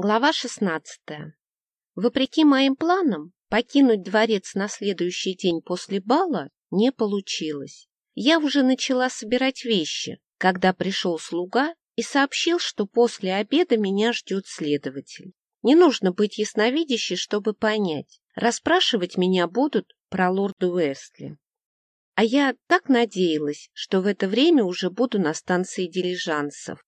Глава 16. Вопреки моим планам, покинуть дворец на следующий день после бала не получилось. Я уже начала собирать вещи, когда пришел слуга и сообщил, что после обеда меня ждет следователь. Не нужно быть ясновидящей, чтобы понять. Расспрашивать меня будут про лорда Уэстли. А я так надеялась, что в это время уже буду на станции дилижансов.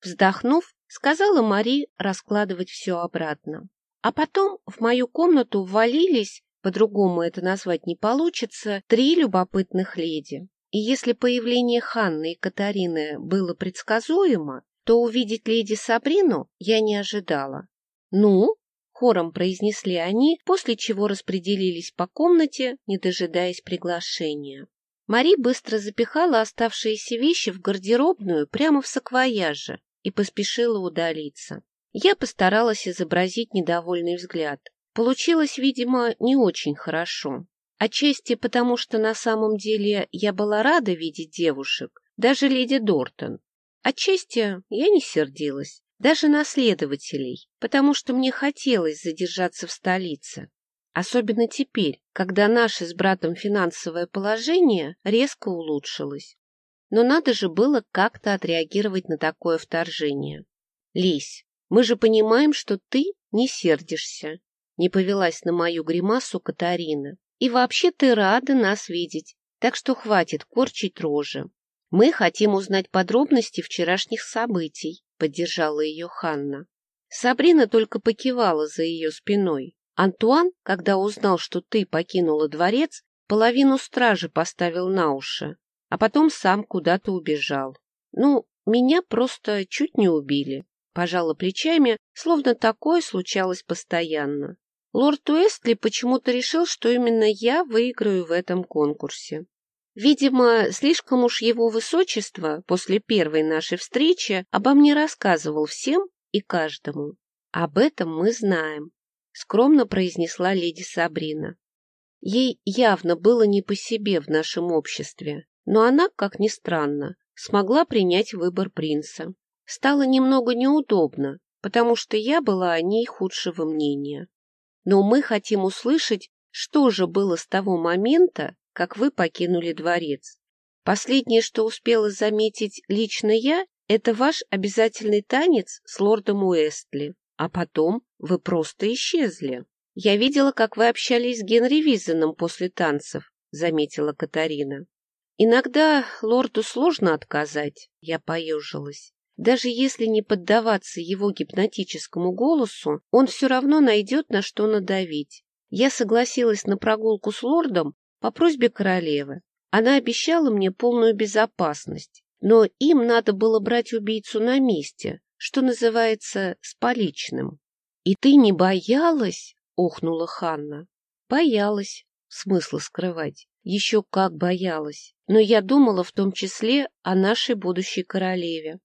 Вздохнув, сказала Мари раскладывать все обратно. А потом в мою комнату ввалились, по-другому это назвать не получится, три любопытных леди. И если появление Ханны и Катарины было предсказуемо, то увидеть леди Сабрину я не ожидала. «Ну?» — хором произнесли они, после чего распределились по комнате, не дожидаясь приглашения. Мари быстро запихала оставшиеся вещи в гардеробную прямо в саквояже, и поспешила удалиться. Я постаралась изобразить недовольный взгляд. Получилось, видимо, не очень хорошо. Отчасти потому, что на самом деле я была рада видеть девушек, даже леди Дортон. Отчасти я не сердилась, даже на следователей, потому что мне хотелось задержаться в столице. Особенно теперь, когда наше с братом финансовое положение резко улучшилось. Но надо же было как-то отреагировать на такое вторжение. Лись, мы же понимаем, что ты не сердишься. Не повелась на мою гримасу Катарина. И вообще ты рада нас видеть, так что хватит корчить рожи. Мы хотим узнать подробности вчерашних событий, поддержала ее Ханна. Сабрина только покивала за ее спиной. Антуан, когда узнал, что ты покинула дворец, половину стражи поставил на уши а потом сам куда-то убежал. Ну, меня просто чуть не убили. Пожала плечами, словно такое случалось постоянно. Лорд Уэстли почему-то решил, что именно я выиграю в этом конкурсе. Видимо, слишком уж его высочество после первой нашей встречи обо мне рассказывал всем и каждому. Об этом мы знаем, — скромно произнесла леди Сабрина. Ей явно было не по себе в нашем обществе. Но она, как ни странно, смогла принять выбор принца. Стало немного неудобно, потому что я была о ней худшего мнения. Но мы хотим услышать, что же было с того момента, как вы покинули дворец. Последнее, что успела заметить лично я, это ваш обязательный танец с лордом Уэстли. А потом вы просто исчезли. Я видела, как вы общались с Генри Визеном после танцев, заметила Катарина. Иногда лорду сложно отказать, я поежилась. Даже если не поддаваться его гипнотическому голосу, он все равно найдет на что надавить. Я согласилась на прогулку с лордом по просьбе королевы. Она обещала мне полную безопасность, но им надо было брать убийцу на месте, что называется, с поличным. — И ты не боялась? — охнула Ханна. — Боялась. Смысла скрывать. Еще как боялась. Но я думала в том числе о нашей будущей королеве.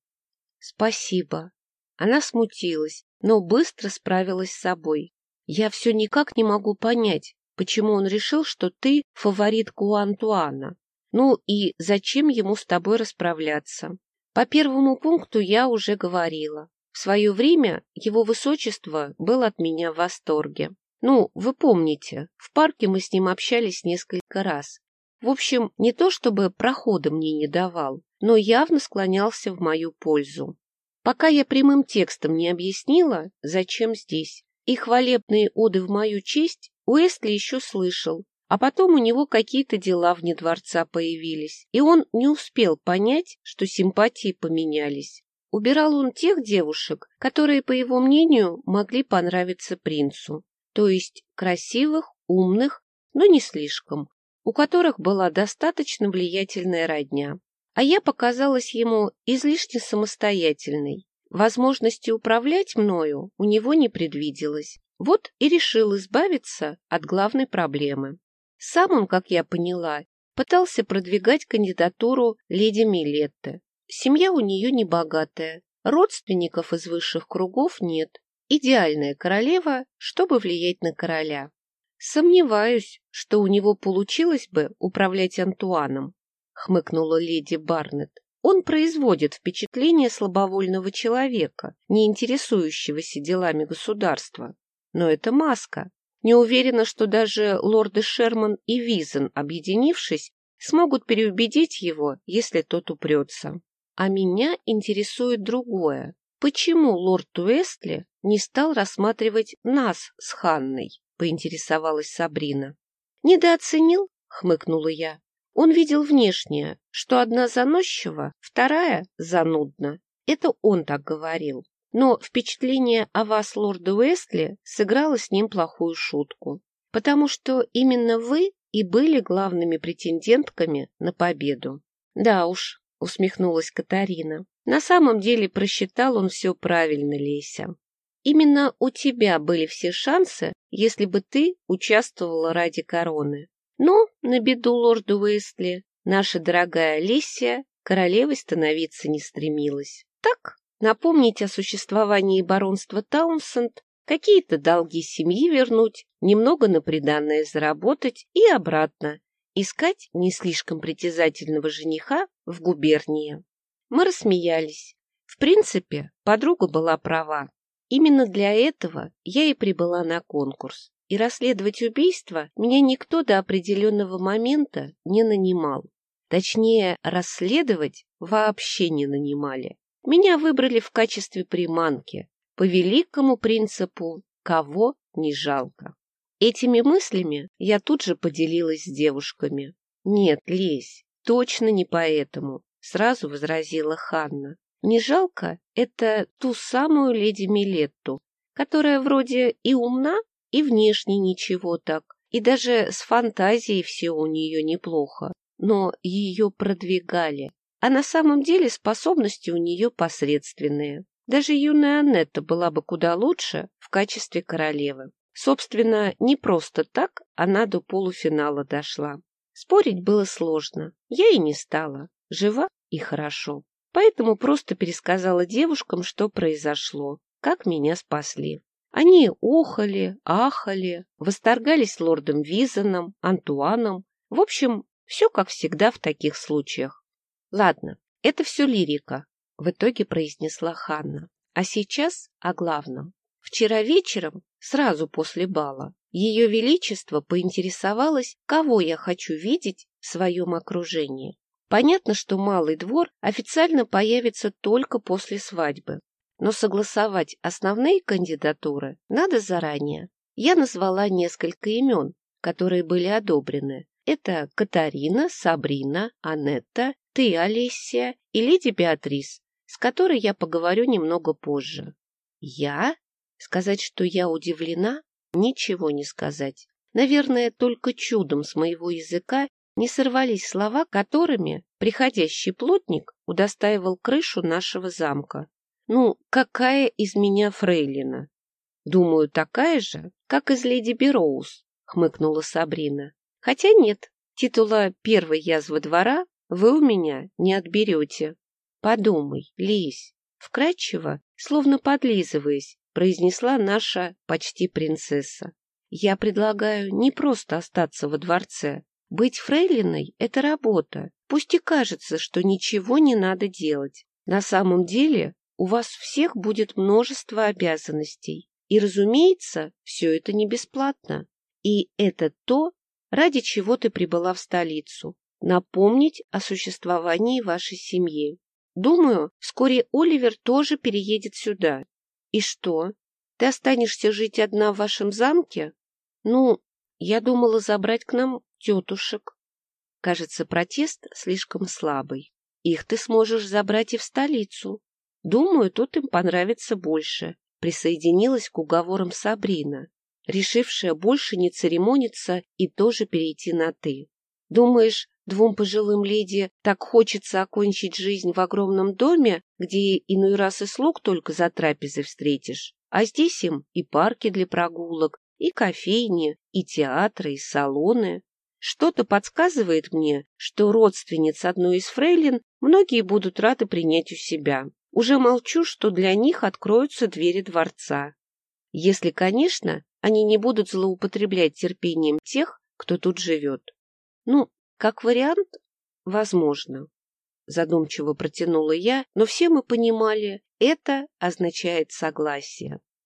Спасибо. Она смутилась, но быстро справилась с собой. Я все никак не могу понять, почему он решил, что ты фаворитка у Антуана. Ну и зачем ему с тобой расправляться? По первому пункту я уже говорила. В свое время его высочество был от меня в восторге. Ну, вы помните, в парке мы с ним общались несколько раз. В общем, не то чтобы прохода мне не давал, но явно склонялся в мою пользу. Пока я прямым текстом не объяснила, зачем здесь. И хвалебные оды в мою честь Уэстли еще слышал, а потом у него какие-то дела вне дворца появились, и он не успел понять, что симпатии поменялись. Убирал он тех девушек, которые, по его мнению, могли понравиться принцу то есть красивых, умных, но не слишком, у которых была достаточно влиятельная родня. А я показалась ему излишне самостоятельной. Возможности управлять мною у него не предвиделось. Вот и решил избавиться от главной проблемы. Сам он, как я поняла, пытался продвигать кандидатуру леди Милетты. Семья у нее небогатая, родственников из высших кругов нет, идеальная королева, чтобы влиять на короля. Сомневаюсь, что у него получилось бы управлять Антуаном, хмыкнула леди Барнетт. Он производит впечатление слабовольного человека, не интересующегося делами государства. Но это маска. Не уверена, что даже лорды Шерман и Визен, объединившись, смогут переубедить его, если тот упрется. А меня интересует другое. Почему лорд Уэстли не стал рассматривать нас с Ханной? Поинтересовалась Сабрина. Недооценил? Хмыкнула я. Он видел внешнее, что одна заносчива, вторая занудна. Это он так говорил. Но впечатление о вас, лорда Уэстли, сыграло с ним плохую шутку. Потому что именно вы и были главными претендентками на победу. Да уж, усмехнулась Катарина. На самом деле просчитал он все правильно, Леся. Именно у тебя были все шансы, если бы ты участвовала ради короны. Но, на беду лорду Уэстли, наша дорогая Лисия королевой становиться не стремилась. Так, напомнить о существовании баронства Таунсенд, какие-то долги семьи вернуть, немного на приданное заработать и обратно, искать не слишком притязательного жениха в губернии. Мы рассмеялись. В принципе, подруга была права. Именно для этого я и прибыла на конкурс и расследовать убийство меня никто до определенного момента не нанимал. Точнее, расследовать вообще не нанимали. Меня выбрали в качестве приманки, по великому принципу «кого не жалко». Этими мыслями я тут же поделилась с девушками. «Нет, лезь, точно не поэтому», — сразу возразила Ханна. «Не жалко — это ту самую леди Милетту, которая вроде и умна, и внешне ничего так, и даже с фантазией все у нее неплохо, но ее продвигали. А на самом деле способности у нее посредственные. Даже юная Аннетта была бы куда лучше в качестве королевы. Собственно, не просто так она до полуфинала дошла. Спорить было сложно. Я и не стала. Жива и хорошо. Поэтому просто пересказала девушкам, что произошло, как меня спасли. Они охали, ахали, восторгались лордом Визаном, Антуаном. В общем, все как всегда в таких случаях. Ладно, это все лирика, в итоге произнесла Ханна. А сейчас о главном. Вчера вечером, сразу после бала, ее Величество поинтересовалось, кого я хочу видеть в своем окружении. Понятно, что Малый двор официально появится только после свадьбы, но согласовать основные кандидатуры надо заранее. Я назвала несколько имен, которые были одобрены. Это Катарина, Сабрина, Анетта, ты, Олеся и леди Беатрис, с которой я поговорю немного позже. Я? Сказать, что я удивлена? Ничего не сказать. Наверное, только чудом с моего языка не сорвались слова, которыми приходящий плотник удостаивал крышу нашего замка. Ну, какая из меня фрейлина? Думаю, такая же, как из леди Бероуз, хмыкнула Сабрина. Хотя нет, титула первой язвы двора вы у меня не отберете. Подумай, Лись, вкрадчиво, словно подлизываясь, произнесла наша почти принцесса. Я предлагаю не просто остаться во дворце. Быть фрейлиной — это работа. Пусть и кажется, что ничего не надо делать. На самом деле у вас всех будет множество обязанностей. И, разумеется, все это не бесплатно. И это то, ради чего ты прибыла в столицу. Напомнить о существовании вашей семьи. Думаю, вскоре Оливер тоже переедет сюда. И что? Ты останешься жить одна в вашем замке? Ну, я думала забрать к нам тетушек. Кажется, протест слишком слабый. Их ты сможешь забрать и в столицу. Думаю, тут им понравится больше, присоединилась к уговорам Сабрина, решившая больше не церемониться и тоже перейти на «ты». Думаешь, двум пожилым леди так хочется окончить жизнь в огромном доме, где иной раз и слуг только за трапезой встретишь, а здесь им и парки для прогулок, и кофейни, и театры, и салоны. Что-то подсказывает мне, что родственниц одной из фрейлин многие будут рады принять у себя. Уже молчу, что для них откроются двери дворца. Если, конечно, они не будут злоупотреблять терпением тех, кто тут живет. Ну, как вариант, возможно. задумчиво протянула я, но все мы понимали, это означает согласие.